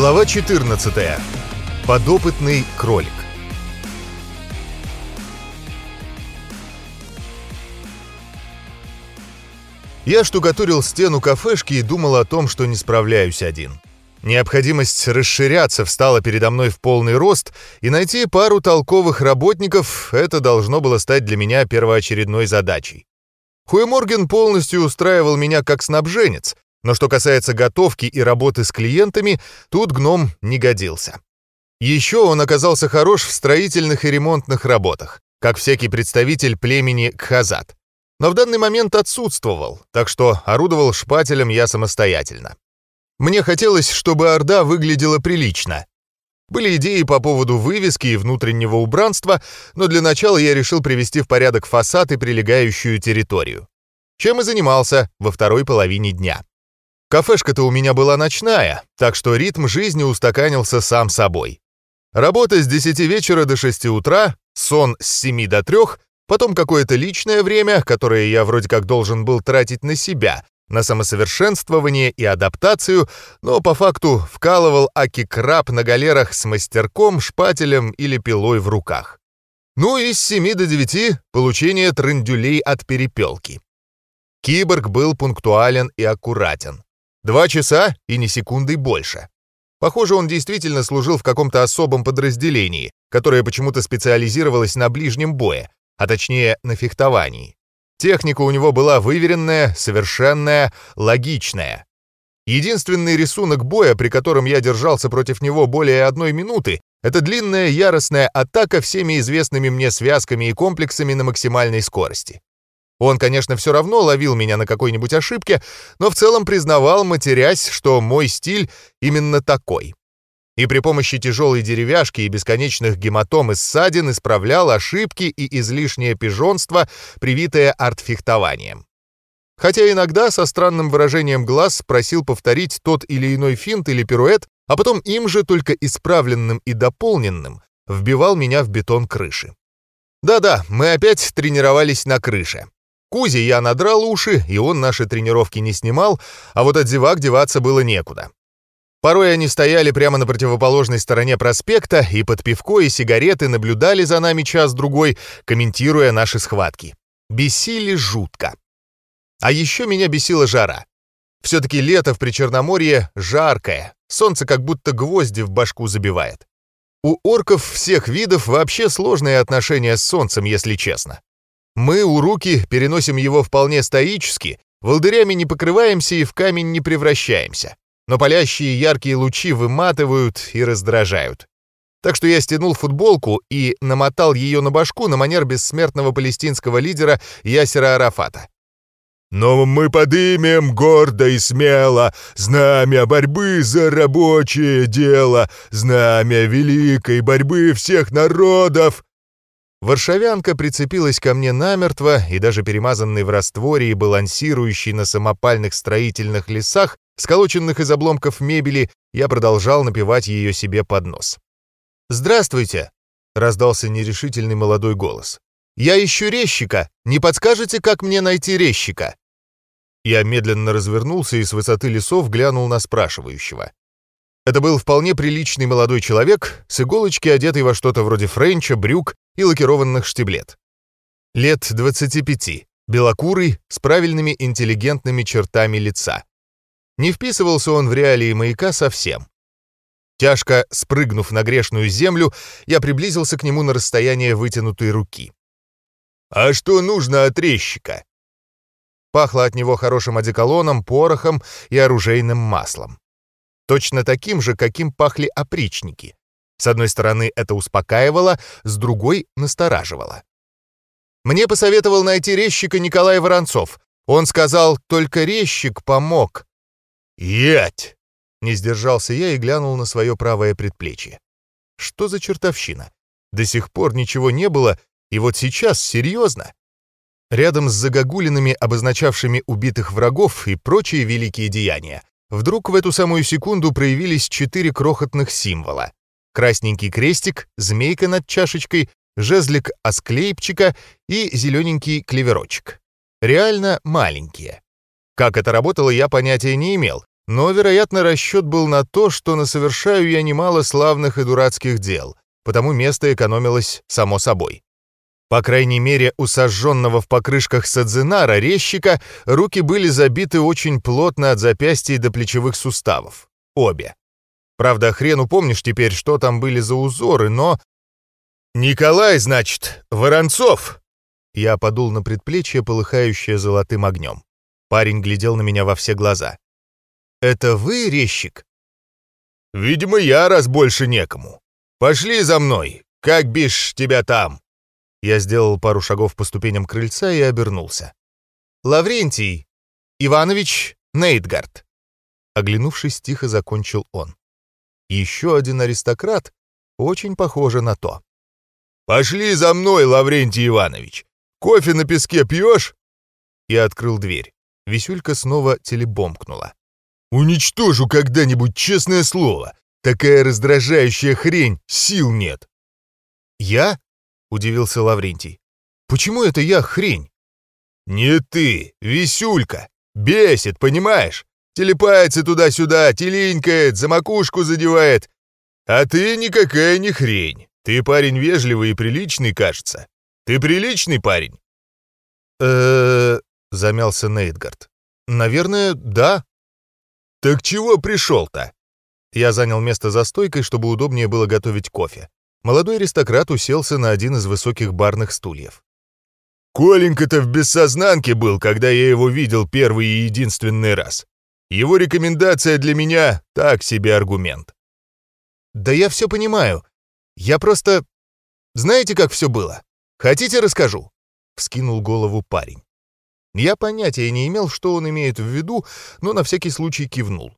Глава 14. Подопытный кролик. Я штукатурил стену кафешки и думал о том, что не справляюсь один. Необходимость расширяться встала передо мной в полный рост, и найти пару толковых работников — это должно было стать для меня первоочередной задачей. Хуеморген полностью устраивал меня как снабженец, но что касается готовки и работы с клиентами, тут гном не годился. Еще он оказался хорош в строительных и ремонтных работах, как всякий представитель племени Кхазат. Но в данный момент отсутствовал, так что орудовал шпателем я самостоятельно. Мне хотелось, чтобы Орда выглядела прилично. Были идеи по поводу вывески и внутреннего убранства, но для начала я решил привести в порядок фасад и прилегающую территорию. Чем и занимался во второй половине дня. Кафешка-то у меня была ночная, так что ритм жизни устаканился сам собой. Работа с 10 вечера до 6 утра, сон с 7 до 3, потом какое-то личное время, которое я вроде как должен был тратить на себя, на самосовершенствование и адаптацию, но по факту вкалывал аки-краб на галерах с мастерком, шпателем или пилой в руках. Ну и с 7 до 9 получение трындюлей от перепелки. Киборг был пунктуален и аккуратен. Два часа и ни секунды больше. Похоже, он действительно служил в каком-то особом подразделении, которое почему-то специализировалось на ближнем бое, а точнее на фехтовании. Техника у него была выверенная, совершенная, логичная. Единственный рисунок боя, при котором я держался против него более одной минуты, это длинная яростная атака всеми известными мне связками и комплексами на максимальной скорости. Он, конечно, все равно ловил меня на какой-нибудь ошибке, но в целом признавал, матерясь, что мой стиль именно такой. И при помощи тяжелой деревяшки и бесконечных гематом и ссадин исправлял ошибки и излишнее пижонство, привитое артфехтованием. Хотя иногда со странным выражением глаз просил повторить тот или иной финт или пируэт, а потом им же, только исправленным и дополненным, вбивал меня в бетон крыши. Да-да, мы опять тренировались на крыше. Кузе я надрал уши, и он наши тренировки не снимал, а вот от зевак деваться было некуда. Порой они стояли прямо на противоположной стороне проспекта и под пивко и сигареты наблюдали за нами час-другой, комментируя наши схватки. Бесили жутко. А еще меня бесила жара. Все-таки лето в Причерноморье жаркое, солнце как будто гвозди в башку забивает. У орков всех видов вообще сложные отношения с солнцем, если честно. Мы, у руки переносим его вполне стоически, волдырями не покрываемся и в камень не превращаемся. Но палящие яркие лучи выматывают и раздражают. Так что я стянул футболку и намотал ее на башку на манер бессмертного палестинского лидера Ясера Арафата. «Но мы подымем гордо и смело знамя борьбы за рабочее дело, знамя великой борьбы всех народов!» Варшавянка прицепилась ко мне намертво, и даже перемазанный в растворе и балансирующий на самопальных строительных лесах, сколоченных из обломков мебели, я продолжал напевать ее себе под нос. «Здравствуйте!» — раздался нерешительный молодой голос. «Я ищу резчика! Не подскажете, как мне найти резчика?» Я медленно развернулся и с высоты лесов глянул на спрашивающего. Это был вполне приличный молодой человек, с иголочки одетый во что-то вроде френча, брюк и лакированных штиблет. Лет 25, белокурый, с правильными интеллигентными чертами лица. Не вписывался он в реалии маяка совсем. Тяжко спрыгнув на грешную землю, я приблизился к нему на расстояние вытянутой руки. «А что нужно от резчика?» Пахло от него хорошим одеколоном, порохом и оружейным маслом. Точно таким же, каким пахли опричники. С одной стороны, это успокаивало, с другой — настораживало. Мне посоветовал найти резчика Николай Воронцов. Он сказал, только резчик помог. «Ять!» — не сдержался я и глянул на свое правое предплечье. Что за чертовщина? До сих пор ничего не было, и вот сейчас серьезно. Рядом с загогулинами, обозначавшими убитых врагов и прочие великие деяния, вдруг в эту самую секунду проявились четыре крохотных символа красненький крестик, змейка над чашечкой, жезлик асклейпчика и зелененький клеверочек. Реально маленькие. Как это работало, я понятия не имел, но, вероятно, расчет был на то, что насовершаю я немало славных и дурацких дел, потому место экономилось само собой. По крайней мере, у сожженного в покрышках Садзинара резчика руки были забиты очень плотно от запястья до плечевых суставов. Обе. Правда, хрен упомнишь теперь, что там были за узоры, но... «Николай, значит, Воронцов!» Я подул на предплечье, полыхающее золотым огнем. Парень глядел на меня во все глаза. «Это вы, резчик?» «Видимо, я, раз больше некому. Пошли за мной, как бишь тебя там?» Я сделал пару шагов по ступеням крыльца и обернулся. «Лаврентий Иванович Нейтгард». Оглянувшись, тихо закончил он. Еще один аристократ, очень похоже на то. «Пошли за мной, Лаврентий Иванович! Кофе на песке пьешь?» Я открыл дверь. Висюлька снова телебомкнула. «Уничтожу когда-нибудь, честное слово! Такая раздражающая хрень, сил нет!» «Я?» — удивился Лаврентий. «Почему это я хрень?» «Не ты, Висюлька! Бесит, понимаешь? Телепается туда-сюда, теленькает, за макушку задевает. А ты никакая не хрень. Ты парень вежливый и приличный, кажется. Ты приличный парень?» э замялся Нейтгард. «Наверное, да». «Так чего пришел-то?» Я занял место за стойкой, чтобы удобнее было готовить кофе. Молодой аристократ уселся на один из высоких барных стульев. «Коленька-то в бессознанке был, когда я его видел первый и единственный раз. Его рекомендация для меня — так себе аргумент». «Да я все понимаю. Я просто... Знаете, как все было? Хотите, расскажу?» — вскинул голову парень. Я понятия не имел, что он имеет в виду, но на всякий случай кивнул.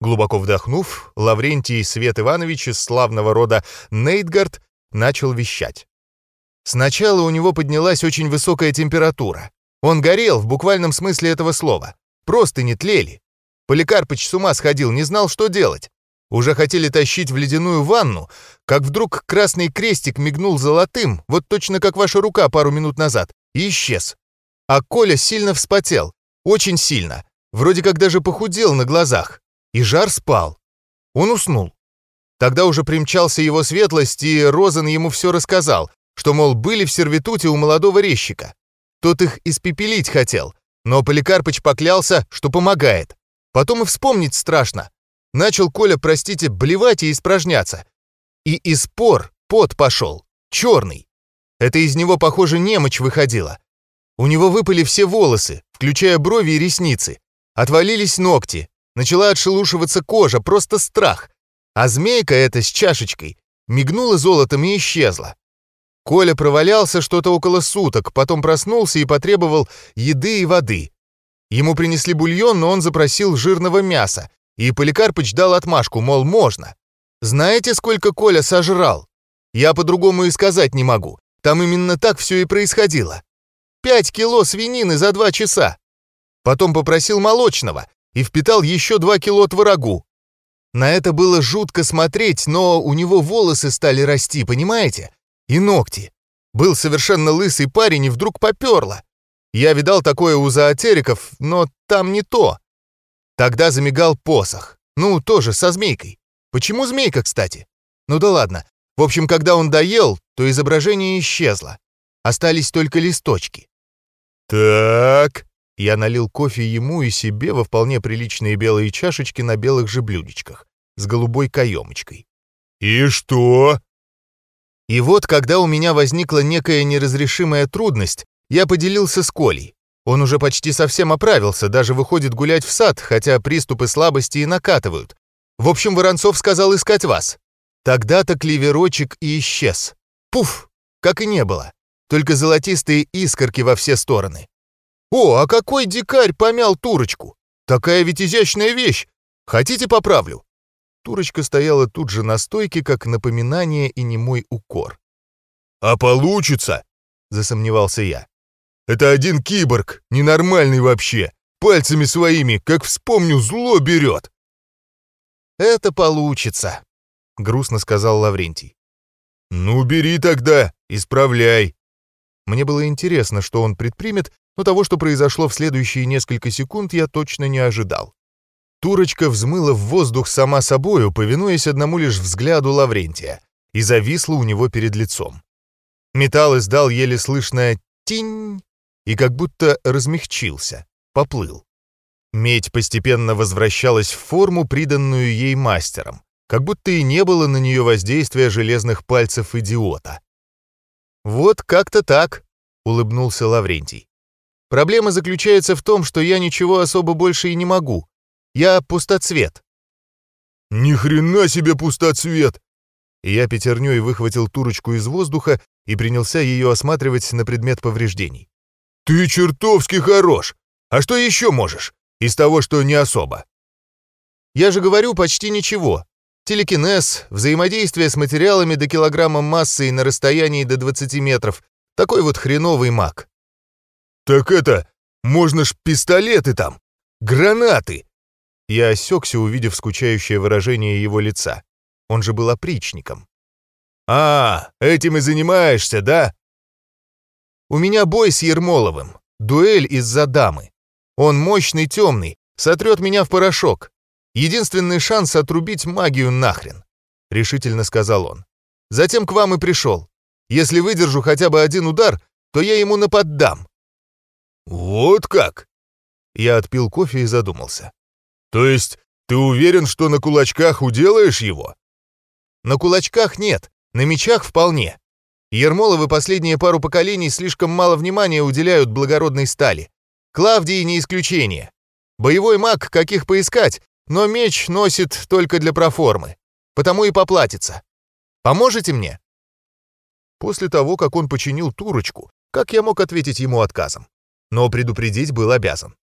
Глубоко вдохнув, Лаврентий Свет Иванович из славного рода Нейтгард начал вещать. Сначала у него поднялась очень высокая температура. Он горел в буквальном смысле этого слова. Просто не тлели. Поликарпыч с ума сходил, не знал, что делать. Уже хотели тащить в ледяную ванну, как вдруг красный крестик мигнул золотым, вот точно как ваша рука пару минут назад, и исчез. А Коля сильно вспотел, очень сильно, вроде как даже похудел на глазах и жар спал. Он уснул. Тогда уже примчался его светлость, и Розен ему все рассказал, что, мол, были в сервитуте у молодого резчика. Тот их испепелить хотел, но Поликарпыч поклялся, что помогает. Потом и вспомнить страшно. Начал Коля, простите, блевать и испражняться. И из пор пот пошел, черный. Это из него, похоже, немочь выходила. У него выпали все волосы, включая брови и ресницы. Отвалились ногти, Начала отшелушиваться кожа, просто страх. А змейка эта с чашечкой мигнула золотом и исчезла. Коля провалялся что-то около суток, потом проснулся и потребовал еды и воды. Ему принесли бульон, но он запросил жирного мяса, и Поликарпыч дал отмашку, мол, можно. Знаете, сколько Коля сожрал? Я по-другому и сказать не могу. Там именно так все и происходило. Пять кило свинины за два часа. Потом попросил молочного, и впитал еще два кило творогу. На это было жутко смотреть, но у него волосы стали расти, понимаете? И ногти. Был совершенно лысый парень, и вдруг поперло. Я видал такое у зоотериков, но там не то. Тогда замигал посох. Ну, тоже со змейкой. Почему змейка, кстати? Ну да ладно. В общем, когда он доел, то изображение исчезло. Остались только листочки. «Так», я налил кофе ему и себе во вполне приличные белые чашечки на белых же блюдечках с голубой каемочкой. «И что?» И вот, когда у меня возникла некая неразрешимая трудность, я поделился с Колей. Он уже почти совсем оправился, даже выходит гулять в сад, хотя приступы слабости и накатывают. В общем, Воронцов сказал искать вас. Тогда-то клеверочек и исчез. Пуф! Как и не было. Только золотистые искорки во все стороны. «О, а какой дикарь помял турочку! Такая ведь изящная вещь! Хотите, поправлю?» Турочка стояла тут же на стойке, как напоминание и немой укор. «А получится?» — засомневался я. «Это один киборг, ненормальный вообще, пальцами своими, как вспомню, зло берет!» «Это получится», — грустно сказал Лаврентий. «Ну, бери тогда, исправляй». Мне было интересно, что он предпримет, но того, что произошло в следующие несколько секунд, я точно не ожидал. Турочка взмыла в воздух сама собою, повинуясь одному лишь взгляду Лаврентия, и зависла у него перед лицом. Металл издал еле слышное «тинь» и как будто размягчился, поплыл. Медь постепенно возвращалась в форму, приданную ей мастером, как будто и не было на нее воздействия железных пальцев идиота. «Вот как-то так», — улыбнулся Лаврентий. «Проблема заключается в том, что я ничего особо больше и не могу. Я пустоцвет». «Ни хрена себе пустоцвет!» Я пятерней выхватил турочку из воздуха и принялся ее осматривать на предмет повреждений. «Ты чертовски хорош! А что еще можешь? Из того, что не особо?» «Я же говорю, почти ничего. Телекинез, взаимодействие с материалами до килограмма массы и на расстоянии до 20 метров. Такой вот хреновый маг. «Так это, можно ж пистолеты там! Гранаты!» Я осекся, увидев скучающее выражение его лица. Он же был опричником. «А, этим и занимаешься, да?» «У меня бой с Ермоловым. Дуэль из-за дамы. Он мощный темный, сотрет меня в порошок. Единственный шанс отрубить магию нахрен», — решительно сказал он. «Затем к вам и пришел. Если выдержу хотя бы один удар, то я ему наподдам». «Вот как?» Я отпил кофе и задумался. «То есть ты уверен, что на кулачках уделаешь его?» «На кулачках нет, на мечах вполне. Ермоловы последние пару поколений слишком мало внимания уделяют благородной стали. Клавдии не исключение. Боевой маг, каких поискать, но меч носит только для проформы, потому и поплатится. Поможете мне?» После того, как он починил турочку, как я мог ответить ему отказом? Но предупредить был обязан.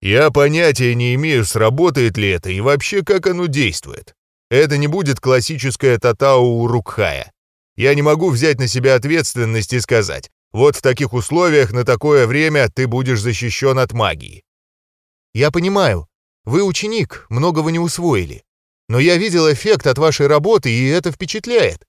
«Я понятия не имею, сработает ли это и вообще как оно действует. Это не будет классическая татау Урукхая. Я не могу взять на себя ответственность и сказать, вот в таких условиях на такое время ты будешь защищен от магии. Я понимаю, вы ученик, многого не усвоили. Но я видел эффект от вашей работы, и это впечатляет.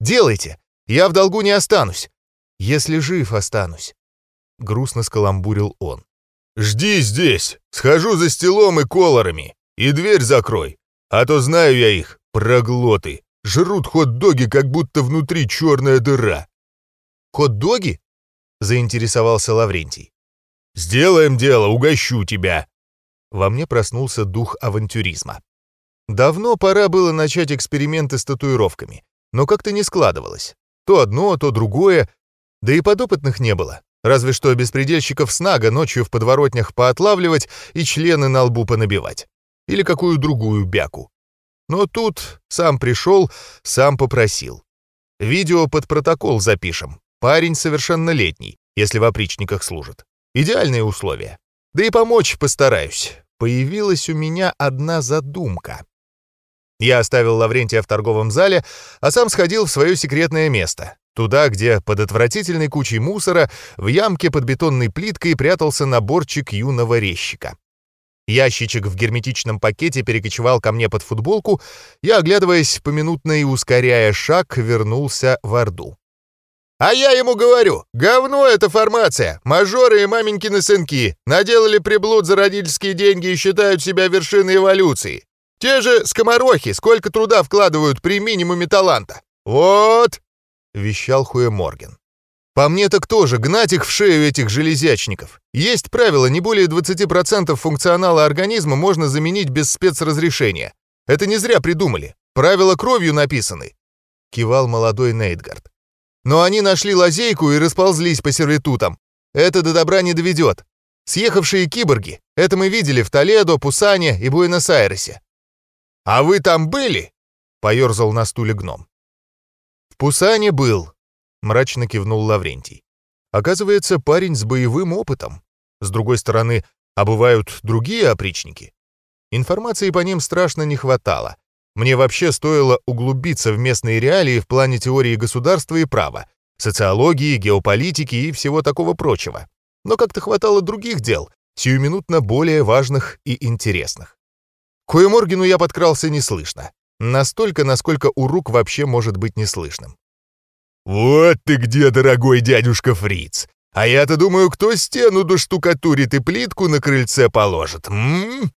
Делайте, я в долгу не останусь. Если жив останусь. Грустно скаламбурил он. «Жди здесь, схожу за стелом и колорами, и дверь закрой, а то знаю я их, проглоты, жрут хот-доги, как будто внутри черная дыра». «Хот-доги?» — заинтересовался Лаврентий. «Сделаем дело, угощу тебя», во мне проснулся дух авантюризма. Давно пора было начать эксперименты с татуировками, но как-то не складывалось. То одно, то другое, да и подопытных не было. Разве что беспредельщиков снага ночью в подворотнях поотлавливать и члены на лбу понабивать. Или какую другую бяку. Но тут сам пришел, сам попросил. Видео под протокол запишем. Парень совершеннолетний, если в опричниках служит. Идеальные условия. Да и помочь постараюсь. Появилась у меня одна задумка. Я оставил Лаврентия в торговом зале, а сам сходил в свое секретное место. Туда, где под отвратительной кучей мусора в ямке под бетонной плиткой прятался наборчик юного резчика. Ящичек в герметичном пакете перекочевал ко мне под футболку, я, оглядываясь поминутно и ускоряя шаг, вернулся в Орду. А я ему говорю, говно эта формация, мажоры и маменькины сынки, наделали приблуд за родительские деньги и считают себя вершиной эволюции. Те же скоморохи сколько труда вкладывают при минимуме таланта. Вот, вещал Хуэ Морген. По мне так тоже гнать их в шею этих железячников. Есть правило, не более 20% функционала организма можно заменить без спецразрешения. Это не зря придумали. Правила кровью написаны. Кивал молодой Нейтгард. Но они нашли лазейку и расползлись по сервитутам. Это до добра не доведет. Съехавшие киборги. Это мы видели в Толедо, Пусане и Буэнос-Айресе. «А вы там были?» — поерзал на стуле гном. «В Пусане был», — мрачно кивнул Лаврентий. «Оказывается, парень с боевым опытом. С другой стороны, а бывают другие опричники. Информации по ним страшно не хватало. Мне вообще стоило углубиться в местные реалии в плане теории государства и права, социологии, геополитики и всего такого прочего. Но как-то хватало других дел, сиюминутно более важных и интересных. К Хуеморгену я подкрался неслышно. Настолько, насколько у рук вообще может быть неслышным. «Вот ты где, дорогой дядюшка Фриц! А я-то думаю, кто стену до штукатурит и плитку на крыльце положит, м,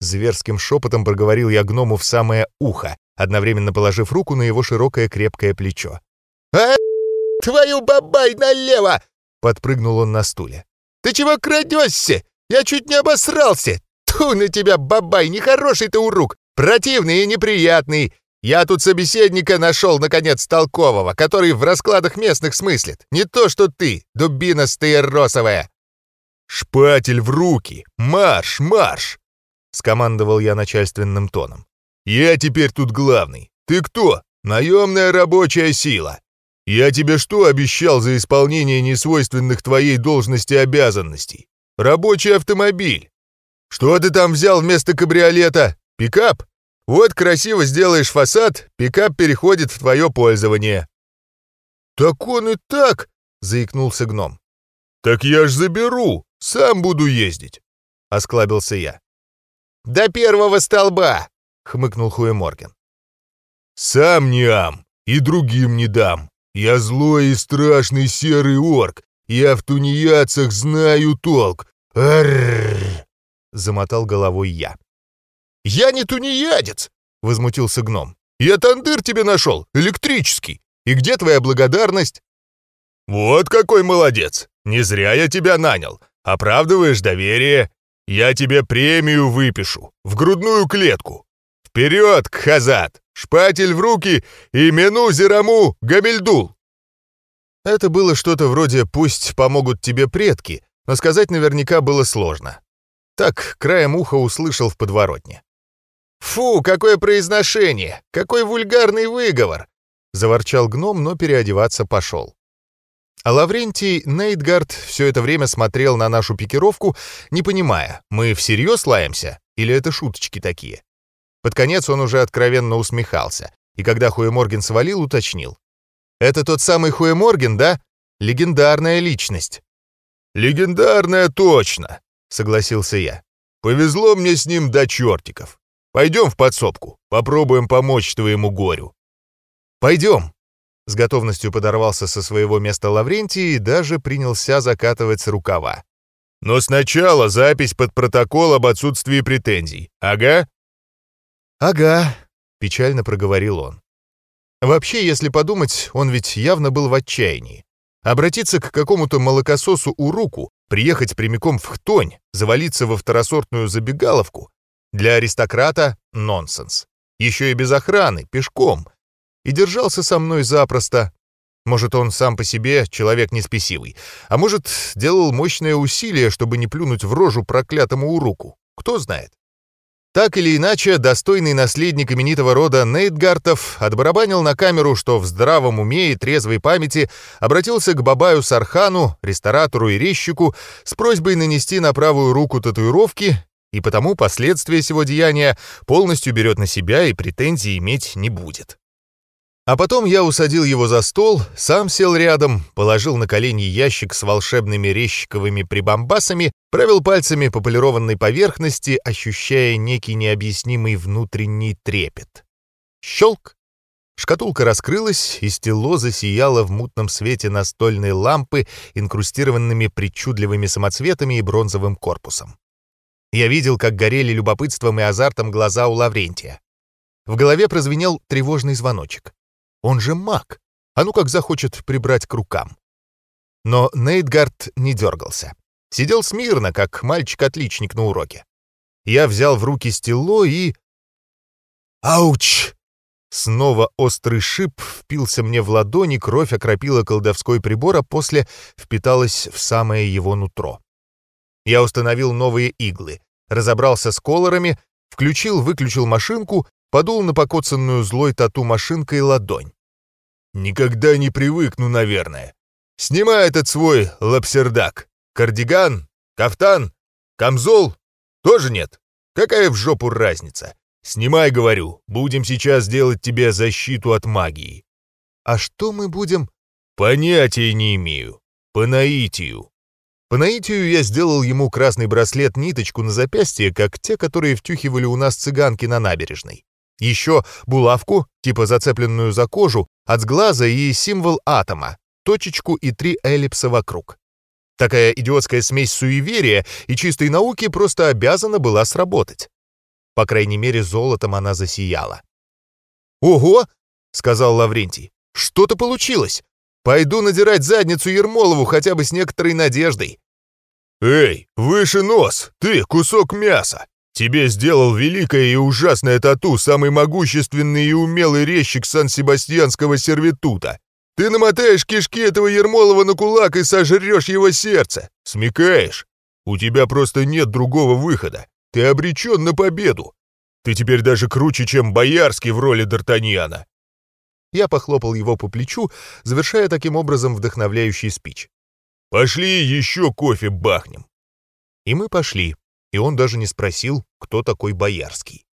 Зверским шепотом проговорил я гному в самое ухо, одновременно положив руку на его широкое крепкое плечо. «А, твою бабай налево!» — подпрыгнул он на стуле. «Ты чего крадешься? Я чуть не обосрался! Ту на тебя, бабай, нехороший ты урук! Противный и неприятный! Я тут собеседника нашел, наконец, толкового, который в раскладах местных смыслит. Не то, что ты, дубина стаеросовая!» «Шпатель в руки! Марш, марш!» — скомандовал я начальственным тоном. «Я теперь тут главный. Ты кто? Наемная рабочая сила. Я тебе что обещал за исполнение несвойственных твоей должности обязанностей? Рабочий автомобиль. Что ты там взял вместо кабриолета? Пикап? Вот красиво сделаешь фасад, пикап переходит в твое пользование». «Так он и так!» — заикнулся гном. «Так я ж заберу, сам буду ездить», — осклабился я. «До первого столба!» — хмыкнул Хуеморген. «Сам не ам, и другим не дам. Я злой и страшный серый орк. Я в тунеядцах знаю толк. Аррррр!» — замотал головой я. «Я не тунеядец!» — возмутился гном. «Я тандыр тебе нашел, электрический. И где твоя благодарность?» «Вот какой молодец! Не зря я тебя нанял. Оправдываешь доверие. Я тебе премию выпишу. В грудную клетку. Вперед, Кхазат! Шпатель в руки и мину Зераму Гамельдул!» Это было что-то вроде «пусть помогут тебе предки», но сказать наверняка было сложно. Так краем уха услышал в подворотне. «Фу, какое произношение! Какой вульгарный выговор!» — заворчал гном, но переодеваться пошел. А Лаврентий Нейтгард все это время смотрел на нашу пикировку, не понимая, мы всерьез лаемся или это шуточки такие. Под конец он уже откровенно усмехался, и когда Хуеморген свалил, уточнил. «Это тот самый Хуеморген, да? Легендарная личность». «Легендарная точно», — согласился я. «Повезло мне с ним до чертиков. Пойдем в подсобку, попробуем помочь твоему горю». «Пойдем». С готовностью подорвался со своего места Лаврентий и даже принялся закатывать рукава. «Но сначала запись под протокол об отсутствии претензий. Ага?» «Ага», — печально проговорил он. Вообще, если подумать, он ведь явно был в отчаянии. Обратиться к какому-то молокососу у руку, приехать прямиком в Хтонь, завалиться во второсортную забегаловку для аристократа — нонсенс. Еще и без охраны, пешком. И держался со мной запросто. Может, он сам по себе человек неспесивый, а может, делал мощное усилие, чтобы не плюнуть в рожу проклятому уруку. Кто знает. Так или иначе, достойный наследник именитого рода Нейтгартов отбарабанил на камеру, что в здравом уме и трезвой памяти обратился к Бабаю Сархану, ресторатору и резчику, с просьбой нанести на правую руку татуировки и потому последствия сего деяния полностью берет на себя и претензий иметь не будет. А потом я усадил его за стол, сам сел рядом, положил на колени ящик с волшебными резчиковыми прибамбасами, провел пальцами по полированной поверхности, ощущая некий необъяснимый внутренний трепет. Щелк! Шкатулка раскрылась, и стело засияло в мутном свете настольной лампы, инкрустированными причудливыми самоцветами и бронзовым корпусом. Я видел, как горели любопытством и азартом глаза у Лаврентия. В голове прозвенел тревожный звоночек. Он же маг. А ну как захочет прибрать к рукам. Но Нейтгард не дергался. Сидел смирно, как мальчик-отличник на уроке. Я взял в руки стело и... Ауч! Снова острый шип впился мне в ладони, кровь окропила колдовской прибор, а после впиталась в самое его нутро. Я установил новые иглы, разобрался с колорами, включил-выключил машинку, подул на покоцанную злой тату-машинкой ладонь. «Никогда не привыкну, наверное. Снимай этот свой лапсердак. Кардиган? Кафтан? Камзол? Тоже нет? Какая в жопу разница? Снимай, говорю, будем сейчас делать тебе защиту от магии». «А что мы будем?» «Понятия не имею. По наитию». По наитию я сделал ему красный браслет-ниточку на запястье, как те, которые втюхивали у нас цыганки на набережной. Еще булавку, типа зацепленную за кожу, от сглаза и символ атома, точечку и три эллипса вокруг. Такая идиотская смесь суеверия и чистой науки просто обязана была сработать. По крайней мере, золотом она засияла. «Ого!» — сказал Лаврентий. «Что-то получилось! Пойду надирать задницу Ермолову хотя бы с некоторой надеждой». «Эй, выше нос! Ты кусок мяса! Тебе сделал великое и ужасное тату самый могущественный и умелый резчик Сан-Себастьянского сервитута. Ты намотаешь кишки этого Ермолова на кулак и сожрешь его сердце. Смекаешь? У тебя просто нет другого выхода. Ты обречен на победу. Ты теперь даже круче, чем Боярский в роли Д'Артаньяна. Я похлопал его по плечу, завершая таким образом вдохновляющий спич. «Пошли еще кофе бахнем». И мы пошли, и он даже не спросил, кто такой Боярский.